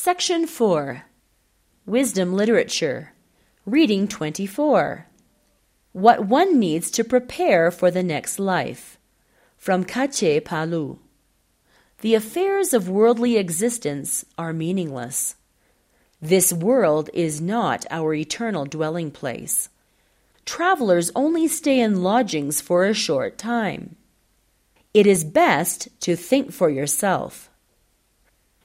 Section 4 Wisdom Literature Reading 24 What One Needs to Prepare for the Next Life from Kache Palu The affairs of worldly existence are meaningless. This world is not our eternal dwelling place. Travelers only stay in lodgings for a short time. It is best to think for yourself.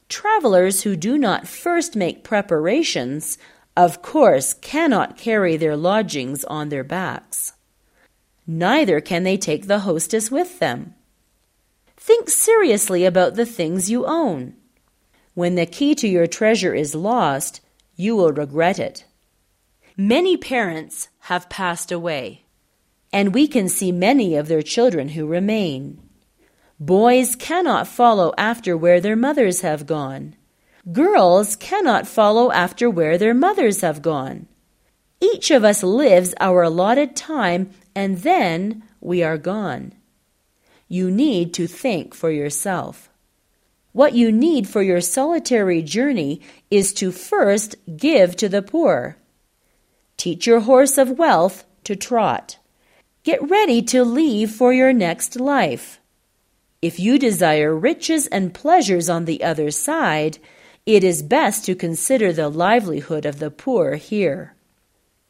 Travelers who do not first make preparations, of course, cannot carry their lodgings on their backs. Neither can they take the hostess with them. Think seriously about the things you own. When the key to your treasure is lost, you will regret it. Many parents have passed away, and we can see many of their children who remain. Boys cannot follow after where their mothers have gone. Girls cannot follow after where their mothers have gone. Each of us lives our allotted time and then we are gone. You need to think for yourself. What you need for your solitary journey is to first give to the poor. Teach your horse of wealth to trot. Get ready to leave for your next life. If you desire riches and pleasures on the other side, it is best to consider the livelihood of the poor here.